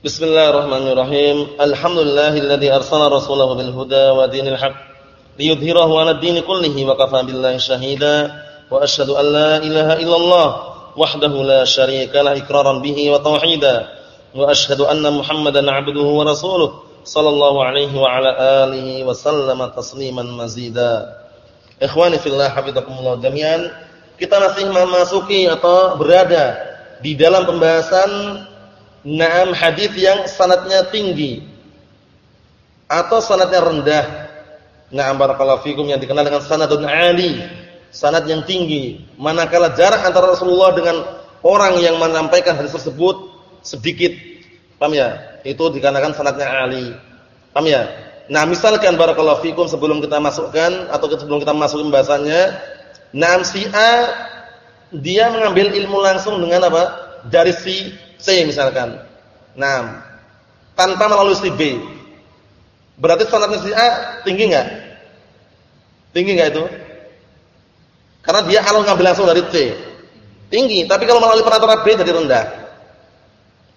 Bismillahirrahmanirrahim. Alhamdulillahilladzi arsala rasulahu bil huda wa dinil haqq liyudhhirahu 'ala ad-dini kullihi wa kafaa billahi shahida wa asyhadu an la ilaha illallah wahdahu la syarika lah iqraran bihi wa tauhida wa asyhadu anna Muhammadan 'abduhu wa rasuluh sallallahu alaihi wa ala alihi wa sallama tasliman mazida. Ikhwani fillah hafizakumullah jami'an, kita masih memasuki atau berada di dalam pembahasan Naam hadis yang sanatnya tinggi atau sanatnya rendah. Naam barakallahu fikum yang dikenal dengan sanadun ali, sanad yang tinggi. Manakala jarak antara Rasulullah dengan orang yang menyampaikan hadis tersebut sedikit. Paham ya? Itu dikarenakan sanadnya ali. Paham ya? Nah, misalkan barakallahu fikum sebelum kita masukkan atau sebelum kita masukin bahasannya, Naam si A dia mengambil ilmu langsung dengan apa? Dari si C misalkan. Nah, tanpa melalui si B. Berarti sanadnya si A tinggi enggak? Tinggi enggak itu? Karena dia kalau ngambil langsung dari C. Tinggi, tapi kalau melalui perantara B jadi rendah.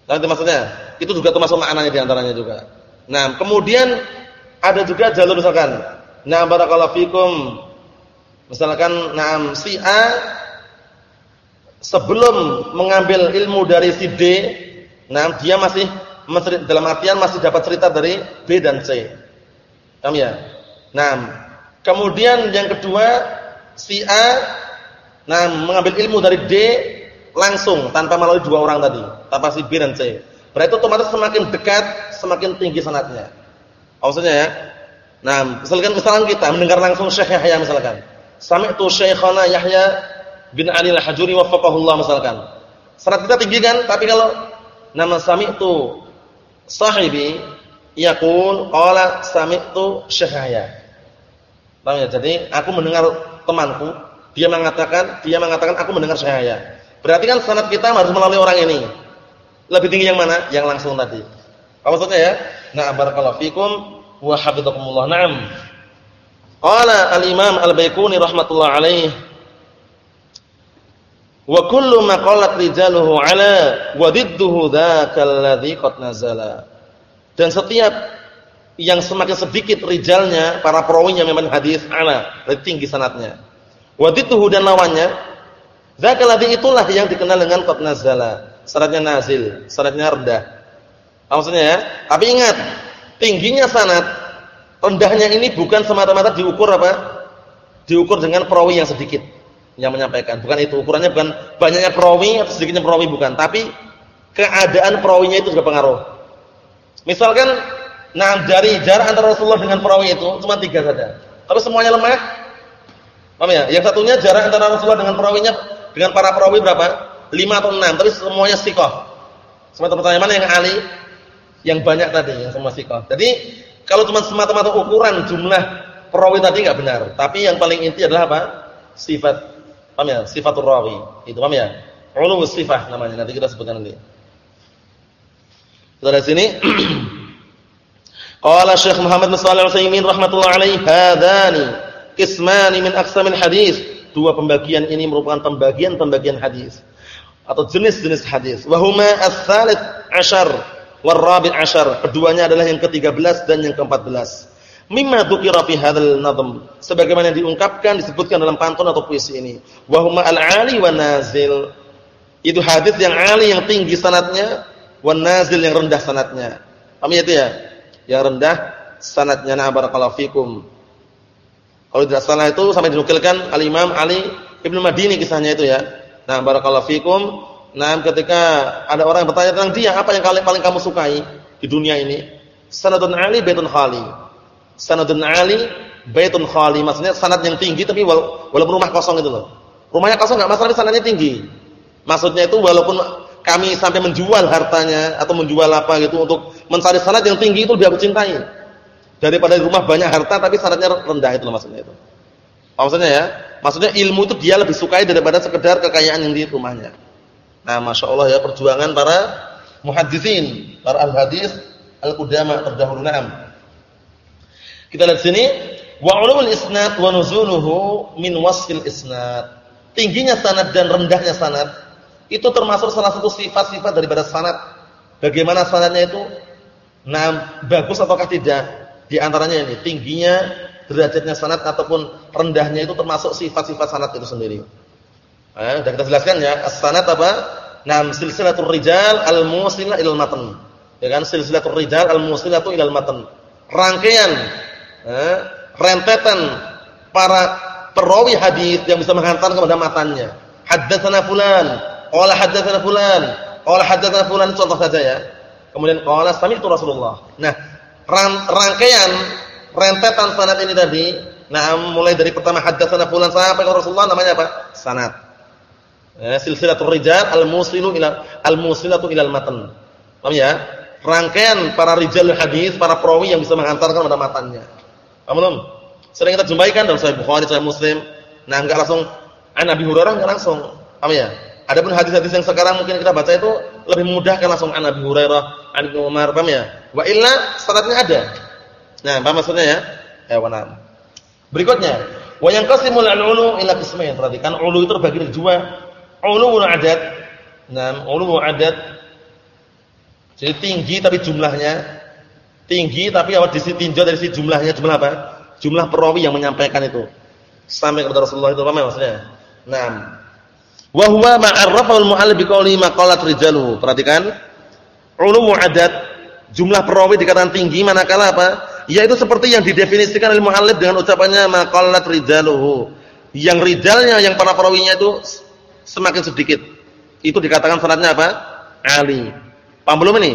Nanti maksudnya? Itu juga termasuk maknanya di antaranya juga. Nah, kemudian ada juga jalur misalkan. Nah, barakallahu fikum. Misalkan nah si A sebelum mengambil ilmu dari si D, nah dia masih dalam artian masih dapat cerita dari B dan C. Paham ya? Nah, kemudian yang kedua si A nah mengambil ilmu dari D langsung tanpa melalui dua orang tadi, tanpa si B dan C. Berarti otomatis semakin dekat, semakin tinggi sanatnya. Maksudnya ya. Nah, misalkan misalkan kita mendengar langsung Syekh Yahya misalkan. Sami'tu Syekhana Yahya bin Ali al-Hajuri waffaqahullah misalkan. Sanad kita tinggi kan, tapi kalau nama sami'tu sahibi yaqul qala sami'tu syahraya. Paham ya? Jadi aku mendengar temanku, dia mengatakan, dia mengatakan aku mendengar syahraya. Berarti kan sanad kita harus melalui orang ini. Lebih tinggi yang mana? Yang langsung tadi. Apa maksudnya ya? Nah, barakallahu fikum wa hafizakumullah. Naam. Qala al-Imam Al-Baiquni rahimatullah alaihi Wa kullu ma qalat rijaluhu ala wa didduhu dzakal ladzi qad nazala. Dan setiap yang semakin sedikit rijalnya, para perawinya memang hadis ala, tinggi sanatnya. Wa didduhu dan lawannya dzakal ladzi itulah yang dikenal dengan qad nazala. Sanadnya nazil, sanadnya rendah. Maksudnya ya, tapi ingat, tingginya sanad, rendahnya ini bukan semata-mata diukur apa? Diukur dengan perawi yang sedikit yang menyampaikan. Bukan itu ukurannya bukan banyaknya perawi atau sedikitnya perawi bukan, tapi keadaan perawinya itu juga pengaruh. Misalkan nah dari jarak antara Rasulullah dengan perawi itu cuma tiga saja. Tapi semuanya lemah. Paham ya? Yang satunya jarak antara Rasulullah dengan perawinya dengan para perawi berapa? Lima atau enam, tapi semuanya sikoh. Semata pertanyaan mana yang ali? Yang banyak tadi, yang semua sikoh. Jadi kalau cuma semata-mata ukuran jumlah perawi tadi nggak benar. Tapi yang paling inti adalah apa? Sifat Paham ya? Sifatul rawi. Itu paham ya? Ulumus sifah namanya. Nanti kita sebutkan nanti. Kita lihat sini. Qala Syekh Muhammad bin Shalih Al-Utsaimin rahimatullah alaihi hadani qismani min aqsamil hadis. Dua pembagian ini merupakan pembagian-pembagian hadis atau jenis-jenis hadis. Wa huma ats-tsalits asyar war rabi' asyar. Keduanya adalah yang ke-13 dan yang ke-14 mimma dzukira fi hadzal nadhm sebagaimana diungkapkan disebutkan dalam pantun atau puisi ini. Wa huma al-ali wa nazil. Itu hadis yang ali yang tinggi sanatnya wa nazil yang rendah sanatnya. Paham ya itu ya? Yang rendah sanatnya. Na barakallahu fikum. Kalau tidak salah itu sampai dinukilkan al-imam Ali Ibnu Madini kisahnya itu ya. Nah barakallahu fikum. Nah ketika ada orang yang bertanya tentang dia apa yang paling kamu sukai di dunia ini? Sanadun ali baitun khali sanadun ali baitun khali. Maksudnya sanad yang tinggi tapi walaupun rumah kosong itu loh. Rumahnya kosong enggak masalah sanadnya tinggi. Maksudnya itu walaupun kami sampai menjual hartanya atau menjual apa gitu untuk mencari sanad yang tinggi itu dia aku cintai. Daripada rumah banyak harta tapi sanadnya rendah itu loh maksudnya itu. Maksudnya ya? Maksudnya ilmu itu dia lebih sukai daripada sekedar kekayaan yang di rumahnya. Nah masya Allah ya perjuangan para muhaddisin para al hadis al qudama terdahulu. Na'am kita lihat sini, wa ulumul isnad wa nuzuluhu min wasfil isnad. Tingginya sanad dan rendahnya sanad itu termasuk salah satu sifat-sifat daripada sanad. bagaimana sanadnya itu nah bagus ataukah tidak? Di antaranya ini tingginya derajatnya sanad ataupun rendahnya itu termasuk sifat-sifat sanad itu sendiri. Eh, sudah kita jelaskan ya, as-sanad apa? Nam silsilatul rijal al-musilah ilal matan. Ya kan silsilatul rijal al-musilatu ilal matan. Rangkaian eh, rentetan para perawi hadis yang bisa menghantar kepada matannya. Haddatsana fulan, qala haddatsana fulan, qala haddatsana fulan contoh saja ya. Kemudian qala sami'tu Rasulullah. Nah, rangkaian rentetan sanad ini tadi, nah mulai dari pertama haddatsana fulan sampai ke Rasulullah namanya apa? Sanad. Ya, silsilatul rijal al-musilu ila al-musilatu ila al-matan. Paham ya? Rangkaian para rijal hadis, para perawi yang bisa menghantarkan pada matannya. Paham belum? Sering kita jumpai kan dalam Sahih Bukhari, Sahih Muslim. Nah, enggak langsung an Nabi Hurairah enggak langsung. Paham ya? Adapun hadis-hadis yang sekarang mungkin kita baca itu lebih mudah kan langsung an Nabi Hurairah, an Ibnu Umar, paham ya? Wa illa syaratnya ada. Nah, apa maksudnya ya? Eh, wana. Berikutnya, wa yanqasimul al-ulu ila qismain. Perhatikan ulu itu terbagi menjadi dua. Ulumul adad. Nah, ulumul adad jadi tinggi tapi jumlahnya tinggi tapi apa ditinjau dari si jumlahnya jumlah apa? Jumlah perawi yang menyampaikan itu. Sampai kepada Rasulullah itu apa maksudnya? Naam. Wa huwa ma'arrafahu al-mu'allif biqouli maqalat rijaluhu. Perhatikan. Ulumul adad jumlah perawi dikatakan tinggi manakala apa? Yaitu seperti yang didefinisikan oleh muallif dengan ucapannya maqallat rijaluhu. Yang rijalnya yang para perawinya itu semakin sedikit. Itu dikatakan sanadnya apa? Ali. Paham belum ini?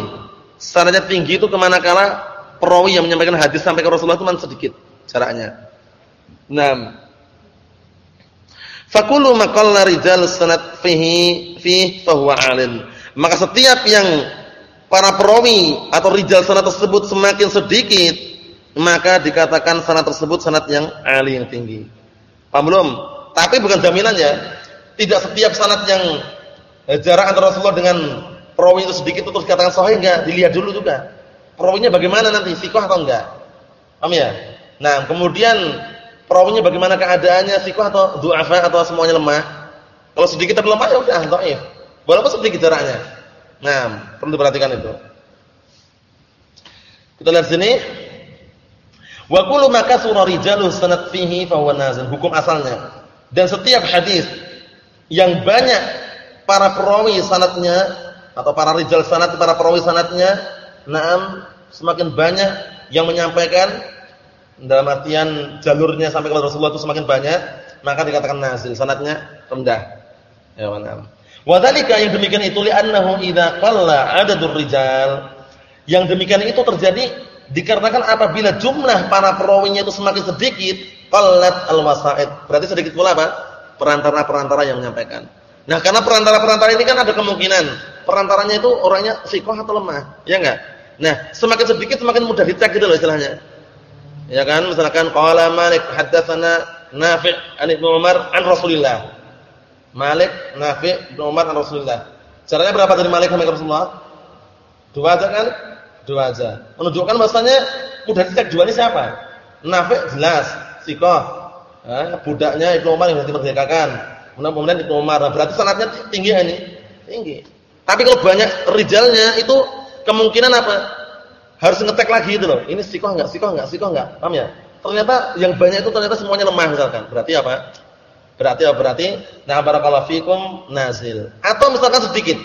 Sanadnya tinggi itu ke mana kala perawi yang menyampaikan hadis sampai ke Rasulullah itu man sedikit jaraknya. Naam. Fakulu maqalla rijal sanad fihi fi fahuwa alin. Maka setiap yang para perawi atau rijal sanad tersebut semakin sedikit maka dikatakan sanad tersebut sanad yang ali yang tinggi. Paham belum? Tapi bukan jaminan ya. Tidak setiap sanad yang jarak antara Rasulullah dengan perawi itu sedikit itu terus dikatakan sahih enggak? Dilihat dulu juga. Perawinya bagaimana nanti? Sikoh atau enggak? Paham ya? Nah, kemudian perawinya bagaimana keadaannya? Sikoh atau du'afa atau semuanya lemah? Kalau sedikit tapi lemah ya udah dhaif. Walaupun sedikit jaraknya. Nah, perlu diperhatikan itu. Kita lihat sini. Wa kullu ma kasura rijalu sanad fihi fa huwa nazil. Hukum asalnya. Dan setiap hadis yang banyak para perawi sanatnya atau para rijal sanat para perawi sanatnya, naam semakin banyak yang menyampaikan dalam artian jalurnya sampai kepada Rasulullah itu semakin banyak, maka dikatakan nazil, sanatnya rendah. Ya, naam. Wa dzalika yang demikian itu li'annahu idza qalla adadur rijal. Yang demikian itu terjadi dikarenakan apabila jumlah para perawinya itu semakin sedikit, qallat al-wasa'id. Berarti sedikit pula apa? Perantara-perantara yang menyampaikan. Nah, karena perantara-perantara ini kan ada kemungkinan perantaranya itu orangnya sikoh atau lemah, ya enggak? Nah, semakin sedikit semakin mudah dicek gitu loh istilahnya. Ya kan? Misalkan qala Malik haddatsana Nafi' an Ibnu Umar an Rasulillah. Malik, Nafi', Ibnu Umar an Rasulillah. Caranya berapa dari Malik sampai Rasulullah? Dua aja kan? Dua aja. Menunjukkan bahasanya mudah dicek dua ini siapa? Nafi' jelas, sikoh. Eh, budaknya Ibnu Umar yang dimerdekakan. Kemudian Ibnu Umar. Berarti sanadnya tinggi ini. Tinggi. Tapi kalau banyak rijalnya itu kemungkinan apa? Harus ngetek lagi itu loh. Ini sikoh enggak? Sikoh enggak? Sikoh enggak? Paham ya? Ternyata yang banyak itu ternyata semuanya lemah misalkan. Berarti apa? Berarti apa? Berarti nah barakallahu fikum nazil. Atau misalkan sedikit.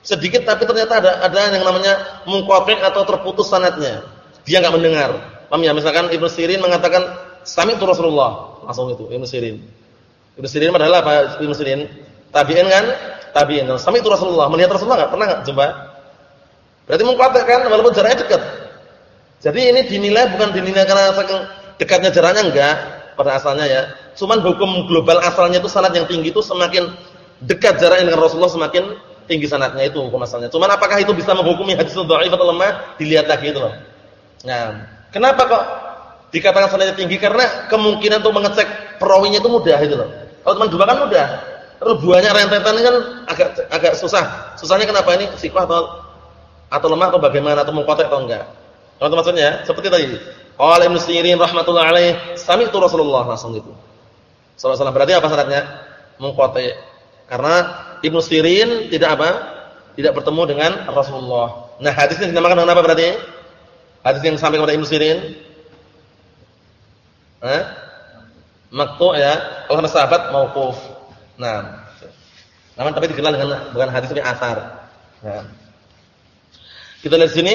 Sedikit tapi ternyata ada ada yang namanya mungqati' atau terputus sanadnya. Dia enggak mendengar. Paham ya? Misalkan Ibnu Sirin mengatakan sami itu Rasulullah. Langsung itu Ibnu Sirin. Ibnu Sirin adalah apa? Ibnu Sirin tabi'in kan? Tabi'in. Sami itu Rasulullah. Melihat Rasulullah enggak? Pernah enggak jumpa? Berarti mengkatakan walaupun jaraknya dekat. Jadi ini dinilai bukan dinilai karena saking dekatnya jaraknya enggak pada asalnya ya. Cuman hukum global asalnya itu sanad yang tinggi itu semakin dekat jaraknya dengan Rasulullah semakin tinggi sanadnya itu hukum asalnya. Cuman apakah itu bisa menghukumi hadis dhaif atau lemah? Dilihat lagi itu loh. Nah, kenapa kok dikatakan sanadnya tinggi? Karena kemungkinan untuk mengecek perawinya itu mudah itu loh. Kalau cuma dua kan mudah. Kalau banyak rentetan kan agak agak susah. Susahnya kenapa ini? Sikoh atau atau lemah atau bagaimana atau mengkotek atau enggak. Kalau maksudnya seperti tadi. Qala Ibnu Sirin rahimatullah alaih, sami'tu Rasulullah langsung gitu. Sallallahu berarti apa syaratnya? Mengkotek. Karena Ibnu Sirin tidak apa? Tidak bertemu dengan Rasulullah. Nah, hadisnya dinamakan dengan apa berarti? Hadis yang sampai kepada Ibnu Sirin. Eh? Maktu ya, kalau sahabat mauquf. Nah, namun tapi dikenal dengan bukan hadis tapi asar. Nah. Kita lihat sini.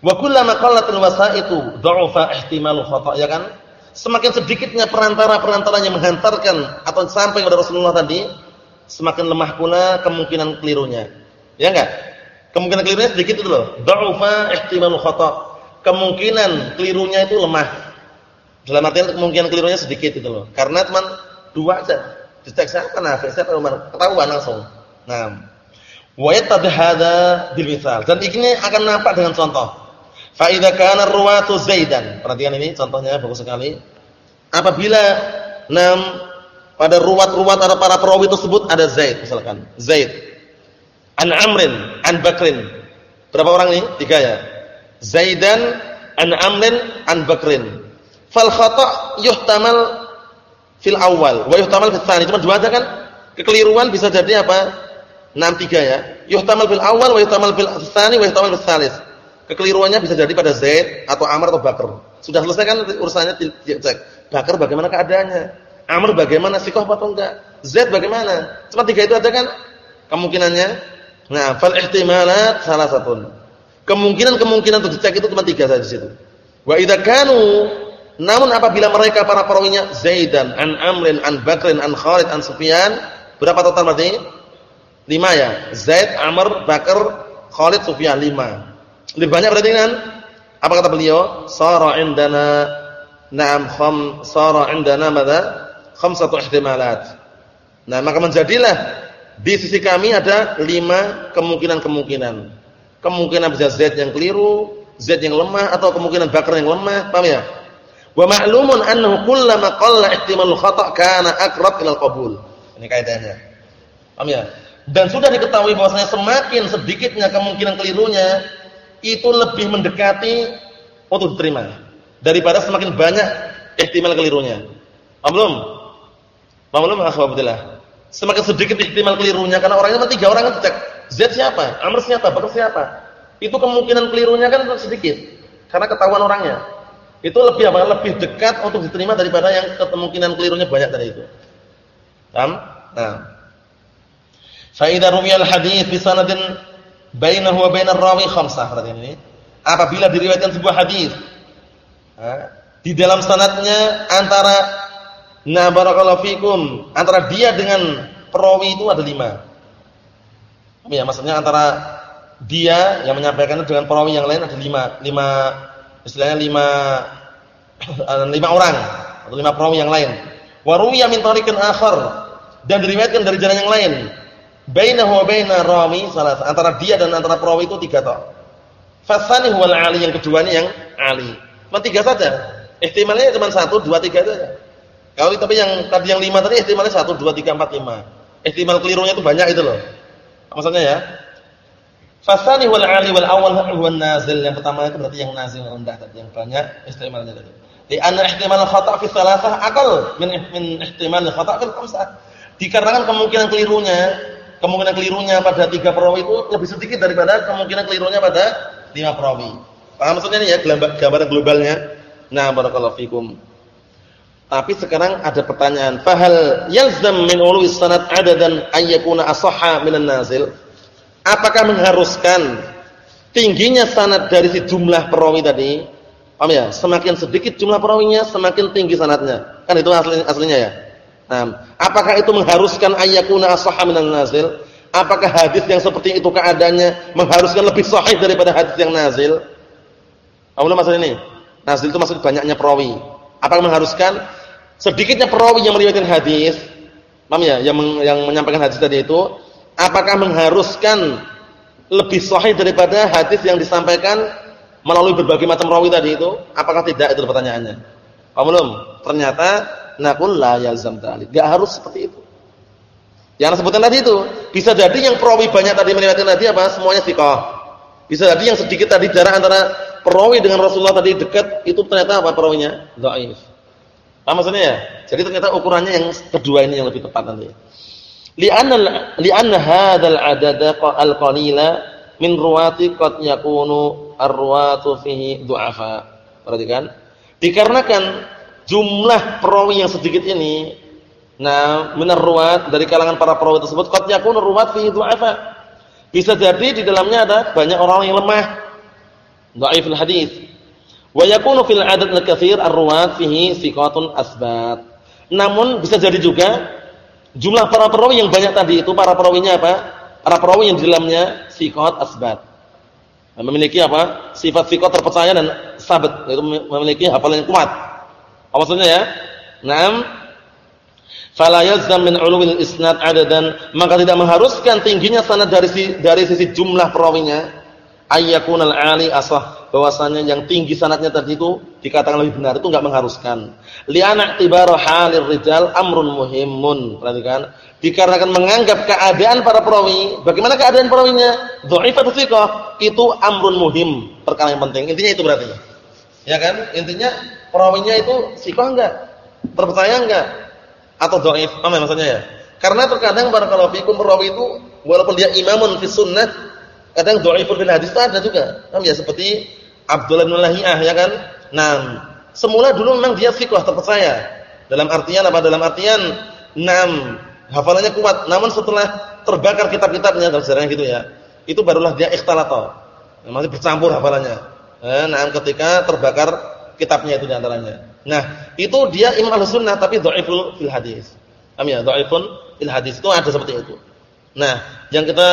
Wa kullama qallatil wasaitu dha'afa ihtimalu khata' ya kan? Semakin sedikitnya perantara-perantara yang menghantarkan atau sampai kepada Rasulullah tadi, semakin lemah pula kemungkinan kelirunya. Ya enggak? Kemungkinan kelirunya sedikit itu loh. Dha'afa ihtimalu khata'. Kemungkinan kelirunya itu lemah. Dalam artian kemungkinan kelirunya sedikit itu loh. Karena cuma dua saja. Dicek siapa Nafi, siapa Umar, ketahuan langsung. Nah, wa yattadhi bil. Dan ini akan nampak dengan contoh. Fa idza kana ruwatu Zaidan. Perhatikan ini contohnya bagus sekali. Apabila enam pada ruwat-ruwat ada para perawi tersebut ada Zaid misalkan. Zaid. An Amrin, An Bakrin. Berapa orang ini? Tiga ya. Zaidan, An Amrin, An Bakrin. Fal khata' yuhtamal fil awal wa yuhtamal fil tsani. Cuma dua aja kan? Kekeliruan bisa jadi apa? Enam tiga ya. Yuhtamal fil awal wa yuhtamal fil tsani yuhtamal fil tsalis. Kekeliruannya bisa jadi pada Zaid atau Amr atau Bakar. Sudah selesai kan urusannya cek. Bakar bagaimana keadaannya? Amr bagaimana sikoh atau enggak? Zaid bagaimana? Cuma tiga itu ada kan kemungkinannya. Nah, fal ihtimalat salah satu. Kemungkinan-kemungkinan untuk dicek itu cuma tiga saja di situ. Wa idza kanu namun apabila mereka para perawinya Zaidan, an Amrin, an Bakrin, an Khalid, an Sufyan, berapa total berarti? Lima ya. Zaid, Amr, Bakar, Khalid, Sufyan lima. Lebih banyak berarti kan? Apa kata beliau? Sara indana na'am kham sara indana madza? Khamsatu ihtimalat. Nah, maka menjadilah di sisi kami ada lima kemungkinan-kemungkinan. Kemungkinan bisa Z yang keliru, Z yang lemah atau kemungkinan bakar yang lemah, paham ya? Wa ma'lumun annahu kullama qalla ihtimalul khata' kana aqrab ila al-qabul. Ini kaidahnya. Paham ya? Dan sudah diketahui bahwasanya semakin sedikitnya kemungkinan kelirunya, itu lebih mendekati untuk diterima daripada semakin banyak ihtimal kelirunya. Paham belum? Paham belum? Semakin sedikit ihtimal kelirunya karena orangnya cuma tiga orang cek. Z siapa? Amr siapa? Bakar siapa? Itu kemungkinan kelirunya kan sedikit karena ketahuan orangnya. Itu lebih apa? Lebih dekat untuk diterima daripada yang kemungkinan kelirunya banyak dari itu. Paham? Nah. Fa idza ruwiyal hadits bi sanadin bainahu wa bainar rawi khamsah perhatian ini. Apabila diriwayatkan sebuah hadis di dalam sanadnya antara na barakallahu fikum antara dia dengan perawi itu ada lima. Ya, maksudnya antara dia yang menyampaikan dengan perawi yang lain ada lima, lima istilahnya lima lima orang atau lima perawi yang lain. Wa ruwiya min tariqin akhar dan diriwayatkan dari jalan yang lain bainahu wa baina rawi salah antara dia dan antara perawi itu tiga toh. Fasani huwal ali yang kedua ini yang ali. Cuma tiga saja. Ihtimalnya cuma satu, dua, tiga saja. Kalau tapi yang tadi yang lima tadi ihtimalnya satu, dua, tiga, empat, lima. Ihtimal kelirunya itu banyak itu loh. Maksudnya ya. Fasani huwal ali wal awal huwan nazil. Yang pertama itu berarti yang nazil rendah tadi, yang banyak ihtimalnya tadi. Di anna ihtimal khata' fi thalathah aqal min min ihtimal khata' fil khamsah. Dikarenakan kemungkinan kelirunya kemungkinan kelirunya pada tiga perawi itu lebih sedikit daripada kemungkinan kelirunya pada lima perawi. Paham maksudnya ini ya gambaran globalnya? Nah, barakallahu fikum. Tapi sekarang ada pertanyaan, fahal yalzam min ulwi sanad adadan ayyakuna asahha minan nazil? Apakah mengharuskan tingginya sanad dari si jumlah perawi tadi? Paham ya? Semakin sedikit jumlah perawinya, semakin tinggi sanadnya. Kan itu aslinya, aslinya ya? Nah, apakah itu mengharuskan ayyakuna as-sahih minan nazil? Apakah hadis yang seperti itu keadaannya mengharuskan lebih sahih daripada hadis yang nazil? Apa maksud ini? Nazil itu maksud banyaknya perawi. Apakah mengharuskan sedikitnya perawi yang meriwayatkan hadis? Paham ya? Yang yang menyampaikan hadis tadi itu apakah mengharuskan lebih sahih daripada hadis yang disampaikan melalui berbagai macam rawi tadi itu? Apakah tidak itu pertanyaannya? Paham belum? Ternyata Nakun la yalzam dzalik. Enggak harus seperti itu. Yang sebutkan tadi itu, bisa jadi yang perawi banyak tadi meriwayatkan tadi apa? Semuanya thiqah. Bisa jadi yang sedikit tadi jarak antara perawi dengan Rasulullah tadi dekat, itu ternyata apa perawinya? Dhaif. Apa maksudnya ya? Jadi ternyata ukurannya yang kedua ini yang lebih tepat nanti. Li'anna li'anna hadzal adada al-qalila min ruwati qad yakunu arwatu fihi du'afa. Perhatikan. Dikarenakan jumlah perawi yang sedikit ini nah minar ruwat dari kalangan para perawi tersebut qad yakunu ruwat fihi du'afa. Bisa jadi di dalamnya ada banyak orang yang lemah. Dhaiful hadis. Wa yakunu fil adad al-katsir ar-ruwat fihi thiqatun asbat. Namun bisa jadi juga jumlah para perawi yang banyak tadi itu para perawinya apa? Para perawi yang di dalamnya thiqat asbat. Memiliki apa? Sifat thiqat terpercaya dan sabat, yaitu memiliki hafalan yang kuat. Apa maksudnya ya? Naam. Fala yazam min ulumil isnad adadan, maka tidak mengharuskan tingginya sanad dari dari sisi jumlah perawinya. Ayyakunal ali asah. Bahwasanya yang tinggi sanatnya tadi itu dikatakan lebih benar. Itu enggak mengharuskan. Li'ana i'tibaru halir rijal amrun muhimun perhatikan. Dikarenakan menganggap keadaan para perawi. Bagaimana keadaan perawinya? Dhaifatu thiqah. Itu amrun muhim. Perkara yang penting. Intinya itu berarti. Ya kan? Intinya perawinya itu thiqah enggak terpercaya enggak atau dhaif apa maksudnya ya karena terkadang barakallahu fikum perawi itu walaupun dia imamun fi sunnah Kadang dhaiful fil hadis itu ada juga. Paham ya seperti Abdullah bin Lahiyah ya kan? Nah, semula dulu memang dia thiqah terpercaya. Dalam artian apa? Dalam artian enam hafalannya kuat. Namun setelah terbakar kitab-kitabnya dalam sejarahnya gitu ya. Itu barulah dia ikhtalata. Masih bercampur hafalannya. Nah, ketika terbakar kitabnya itu di antaranya. Nah, itu dia imam al-sunnah tapi dhaiful fil hadis. Paham ya? Dhaifun fil hadis itu ada seperti itu. Nah, yang kita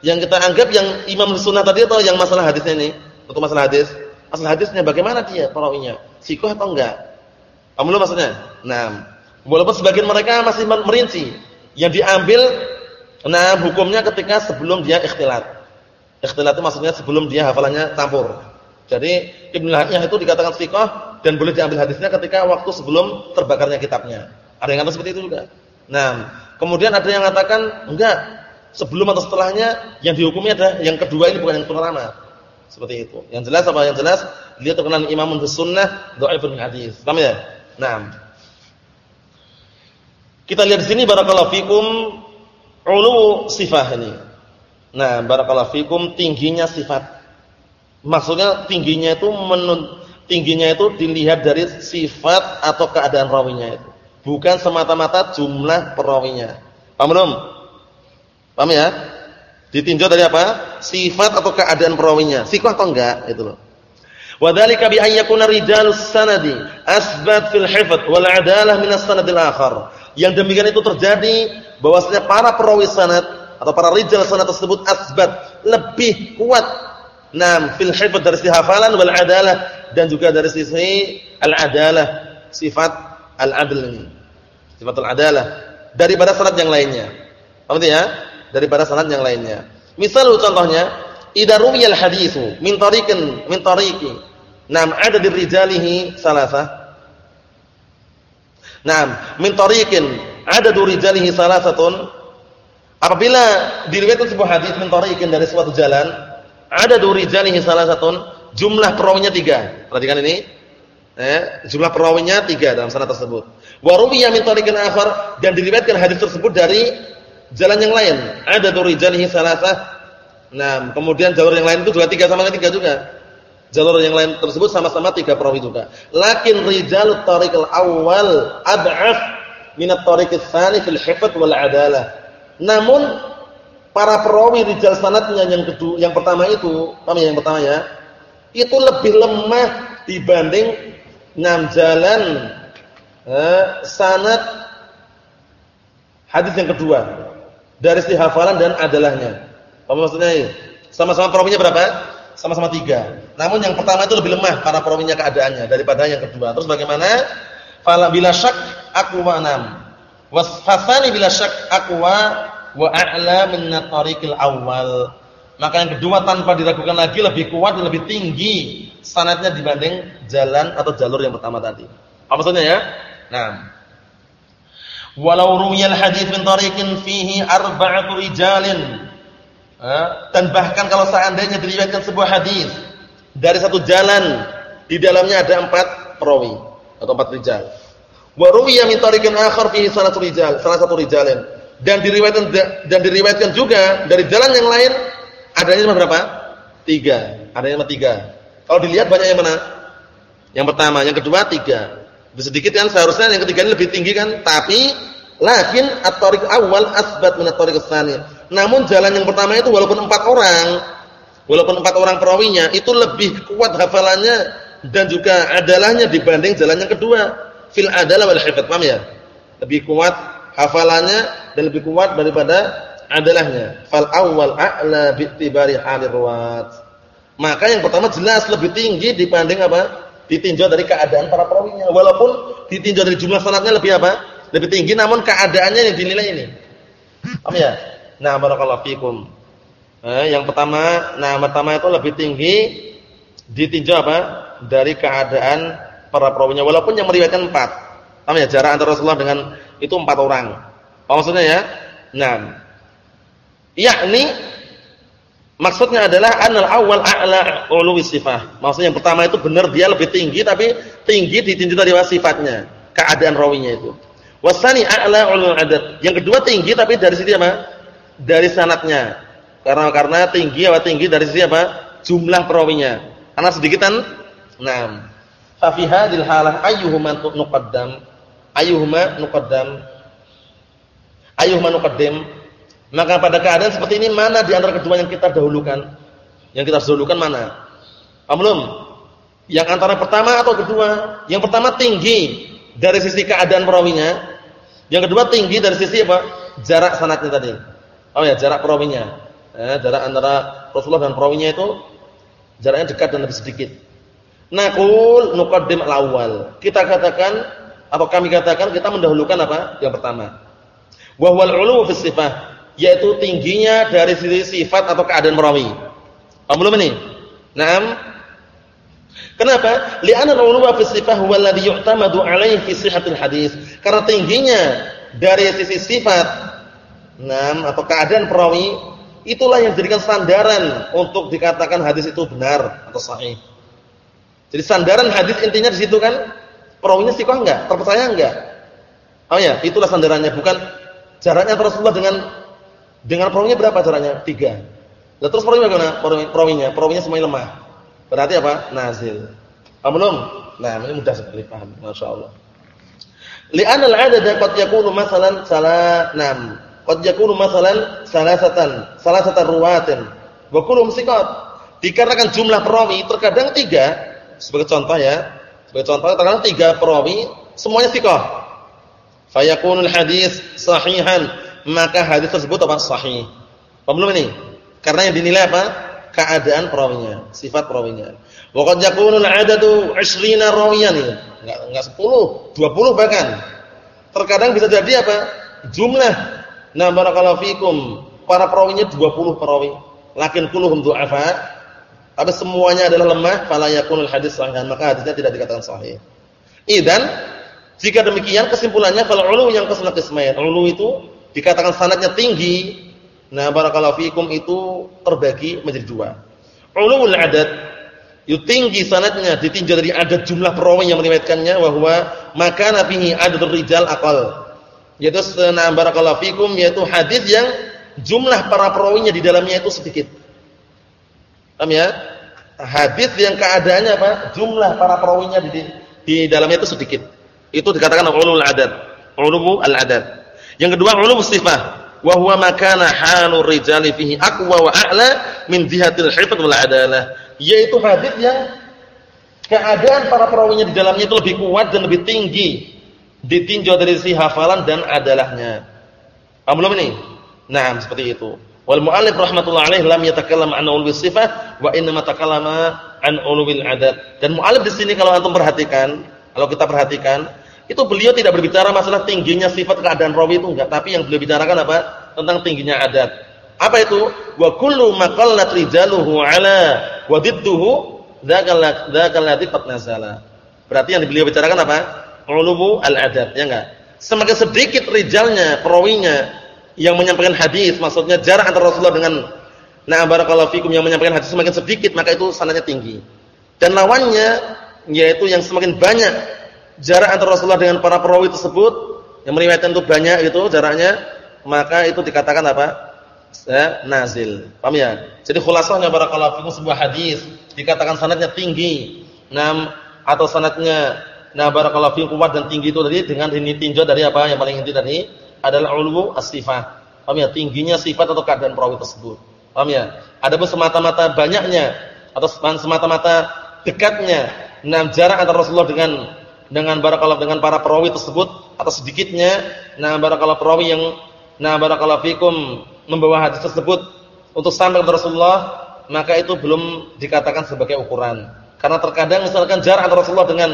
yang kita anggap yang Imam Sunnah tadi atau yang masalah hadisnya ini? Untuk masalah hadis. Masalah hadisnya bagaimana dia perawinya? Sikoh atau enggak? Kamu maksudnya? Nah, walaupun sebagian mereka masih merinci. Yang diambil nah hukumnya ketika sebelum dia ikhtilat. Ikhtilat itu maksudnya sebelum dia hafalannya campur. Jadi Ibnu Lahiyah itu dikatakan sikoh dan boleh diambil hadisnya ketika waktu sebelum terbakarnya kitabnya. Ada yang kata seperti itu juga. Nah, kemudian ada yang mengatakan enggak, sebelum atau setelahnya yang dihukumi ada yang kedua ini bukan yang pertama. Seperti itu. Yang jelas apa? Yang jelas dia terkenal imam sunnah, dhaifun hadis. Paham ya? Nah. Kita lihat di sini barakallahu fikum ulu sifat ini. Nah, barakallahu fikum tingginya sifat. Maksudnya tingginya itu menun, tingginya itu dilihat dari sifat atau keadaan rawinya itu. Bukan semata-mata jumlah perawinya. Paham belum? Paham ya? Ditinjau dari apa? Sifat atau keadaan perawinya. Sikoh atau enggak? Itu loh. Wadhalika bi an yakuna rijalus sanadi asbat fil hifdz wal adalah min as-sanadil akhar. Yang demikian itu terjadi bahwasanya para perawi sanad atau para rijal sanad tersebut asbat lebih kuat nam fil hifdz dari sisi hafalan wal adalah dan juga dari sisi al-adalah sifat al-adl ini. Sifat al-adalah daripada sanad yang lainnya. Paham ya? daripada sanad yang lainnya. Misal contohnya, idza rumiyal haditsu min tariqin min tariqi. Naam, ada di rijalihi salasah. Naam, min tariqin ada di rijalihi salasatun. Apabila diriwayatkan sebuah hadis min tariqin dari suatu jalan, ada di rijalihi salasatun, jumlah perawinya tiga. Perhatikan ini. Eh, jumlah perawinya tiga dalam sanad tersebut. Wa ruwiya min tariqin akhar dan diriwayatkan hadis tersebut dari jalan yang lain. Ada rijalihi salasah. Nah, kemudian jalur yang lain itu juga tiga sama tiga juga. Jalur yang lain tersebut sama-sama tiga perawi juga. Lakin rijalut tariqil awal ad'af min at-tariqis tsani fil hifdz wal adalah. Namun para perawi rijal sanadnya yang kedua yang pertama itu, paham ya yang pertama ya? Itu lebih lemah dibanding enam jalan eh, sanad hadis yang kedua dari si hafalan dan adalahnya. Apa maksudnya ini? Sama-sama perawinya berapa? Sama-sama tiga. Namun yang pertama itu lebih lemah para perawinya keadaannya daripada yang kedua. Terus bagaimana? Fala bila syak aqwa enam. Wasfasani bila syak wa a'la min tariqil awal. Maka yang kedua tanpa diragukan lagi lebih kuat dan lebih tinggi sanatnya dibanding jalan atau jalur yang pertama tadi. Apa maksudnya ya? Nah, walau ruwiyal hadis min tariqin fihi arba'atu rijalin dan bahkan kalau seandainya diriwayatkan sebuah hadis dari satu jalan di dalamnya ada empat perawi atau empat rijal wa ruwiya min tariqin akhar fihi salatu rijal salah satu rijalin dan diriwayatkan dan diriwayatkan juga dari jalan yang lain adanya cuma berapa? Tiga. Adanya cuma tiga. Kalau dilihat banyak yang mana? Yang pertama, yang kedua tiga. Sedikit kan seharusnya yang ketiga ini lebih tinggi kan? Tapi lakin at-tariq awal asbat min at-tariq Namun jalan yang pertama itu walaupun empat orang, walaupun empat orang perawinya itu lebih kuat hafalannya dan juga adalahnya dibanding jalan yang kedua. Fil adalah wal hifdz, paham ya? Lebih kuat hafalannya dan lebih kuat daripada adalahnya. Fal awal a'la bi'tibari halir ruwat. Maka yang pertama jelas lebih tinggi dibanding apa? ditinjau dari keadaan para perawinya. Walaupun ditinjau dari jumlah sanadnya lebih apa? Lebih tinggi namun keadaannya yang dinilai ini. Paham ya? Nah, barakallahu fikum. Eh, yang pertama, nah pertama itu lebih tinggi ditinjau apa? Dari keadaan para perawinya walaupun yang meriwayatkan empat. Paham ya? Jarak antara Rasulullah dengan itu empat orang. Apa maksudnya ya? Nah, yakni Maksudnya adalah anal awal a'la uluwi sifah. Maksudnya yang pertama itu benar dia lebih tinggi tapi tinggi ditinjau dari sifatnya, keadaan rawinya itu. Wasani a'la ulul adat. Yang kedua tinggi tapi dari sisi apa? Dari sanatnya. Karena karena tinggi apa tinggi dari sisi apa? Jumlah perawinya. Karena sedikitan. Naam. Fa fi hadhil halah ayyuhuma nuqaddam? Ayyuhuma nuqaddam? Ayyuhuma nuqaddim? Maka pada keadaan seperti ini mana di antara kedua yang kita dahulukan? Yang kita dahulukan mana? Amlum. Yang antara pertama atau kedua? Yang pertama tinggi dari sisi keadaan perawinya. Yang kedua tinggi dari sisi apa? Jarak sanatnya tadi. Oh ya, jarak perawinya. Eh, jarak antara Rasulullah dan perawinya itu jaraknya dekat dan lebih sedikit. Naqul nuqaddim al-awwal. Kita katakan atau kami katakan kita mendahulukan apa? Yang pertama. Wa huwal 'ulu fi yaitu tingginya dari sisi sifat atau keadaan perawi. Paham belum ini? Naam. Kenapa? Li'anna al-ulwa fi yu'tamadu 'alaihi fi hadis. Karena tingginya dari sisi sifat naam atau keadaan perawi itulah yang dijadikan sandaran untuk dikatakan hadis itu benar atau sahih. Jadi sandaran hadis intinya di situ kan perawinya sih enggak? Terpercaya enggak? Oh ya, itulah sandarannya bukan jaraknya Rasulullah dengan dengan perawinya berapa caranya? Tiga. Lalu terus perawinya bagaimana? Perawinya, perawinya semuanya lemah. Berarti apa? Nazil. Paham belum? Nah, ini mudah sekali paham. Masya Allah. Li'an al-adad qad yakunu masalan salah enam. Qad yakunu masalan salasatan, salasatan ruwatin. Wa siqat. Dikarenakan jumlah perawi terkadang tiga, sebagai contoh ya. Sebagai contoh terkadang tiga perawi semuanya siqah. Fayakunul hadis sahihan maka hadis tersebut apa sahih. Belum ini? Karena yang dinilai apa? Keadaan perawinya, sifat perawinya. Wa qad yakunu al-'adadu 20 rawiyan ya. Enggak enggak 10, 20 bahkan. Terkadang bisa jadi apa? Jumlah nah barakallahu fikum para perawinya 20 perawi. Lakin kulluhum du'afa. Tapi semuanya adalah lemah, fala yakunul hadis sahih, maka hadisnya tidak dikatakan sahih. Idan jika demikian kesimpulannya kalau ulu yang kesunnah qismain. Ulu itu dikatakan sanadnya tinggi, nah barakallahu fikum itu terbagi menjadi dua. Ulul adad itu tinggi sanadnya ditinjau dari adat jumlah perawi yang meriwayatkannya bahwa maka nabihi adadur rijal aqal. Yaitu nah barakallahu fikum yaitu hadis yang jumlah para perawinya di dalamnya itu sedikit. Paham ya? Hadis yang keadaannya apa? Jumlah para perawinya di di dalamnya itu sedikit. Itu dikatakan ulul adad. Ulul al-adad. Yang kedua ulum sifah wa huwa makana halur rijali fihi aqwa wa a'la min jihatil hifdz wal adalah yaitu hadis yang keadaan para perawinya di dalamnya itu lebih kuat dan lebih tinggi ditinjau dari sisi hafalan dan adalahnya. Paham belum ini? Nah, seperti itu. Wal mu'allif rahmatullah alaih lam yatakallam an ulwi sifah wa inma takallama an ulwil adad. Dan mu'allif di sini kalau antum perhatikan, kalau kita perhatikan, itu beliau tidak berbicara masalah tingginya sifat keadaan rawi itu enggak, tapi yang beliau bicarakan apa? Tentang tingginya adat. Apa itu? Wa kullu maqallat rijaluhu ala wa didduhu dzakal dzakal qad nazala. Berarti yang beliau bicarakan apa? Ulumu al-adat, ya enggak? Semakin sedikit rijalnya, perawinya yang menyampaikan hadis, maksudnya jarak antara Rasulullah dengan Nah, barakallahu yang menyampaikan hadis semakin sedikit, maka itu sanadnya tinggi. Dan lawannya yaitu yang semakin banyak jarak antara Rasulullah dengan para perawi tersebut yang meriwayatkan itu banyak gitu jaraknya, maka itu dikatakan apa? ya, nazil. Paham ya? Jadi khulasahnya barakallahu fikum sebuah hadis dikatakan sanadnya tinggi. Nah, atau sanadnya nah barakallahu kuat dan tinggi itu tadi dengan ini tinjau dari apa yang paling inti tadi adalah ulu as-sifat. Paham ya? Tingginya sifat atau keadaan perawi tersebut. Paham ya? Adapun semata-mata banyaknya atau semata-mata dekatnya nah jarak antara Rasulullah dengan dengan barakallahu dengan para perawi tersebut atau sedikitnya nah barakallahu perawi yang nah barakallahu fikum membawa hadis tersebut untuk sampai kepada Rasulullah maka itu belum dikatakan sebagai ukuran karena terkadang misalkan jarak antara Rasulullah dengan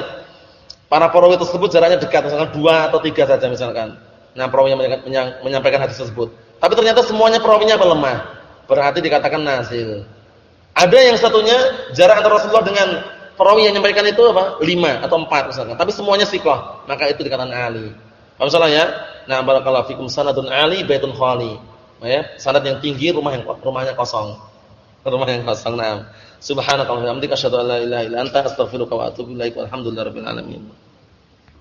para perawi tersebut jaraknya dekat misalkan dua atau tiga saja misalkan nah perawi yang menyampaikan hadis tersebut tapi ternyata semuanya perawinya lemah berarti dikatakan nasil ada yang satunya jarak antara Rasulullah dengan perawi yang menyampaikan itu apa? lima atau empat misalkan. Tapi semuanya sikoh, maka itu dikatakan ali. Paham salah ya? Nah, barakallahu fikum sanadun ali baitun khali. Nah, ya, sanad yang tinggi rumah yang rumahnya kosong. Rumah yang kosong. Nah, subhanakallahumma wa bihamdika asyhadu an la ilaha illa anta astaghfiruka wa atubu ilaik. Walhamdulillahirabbil alamin.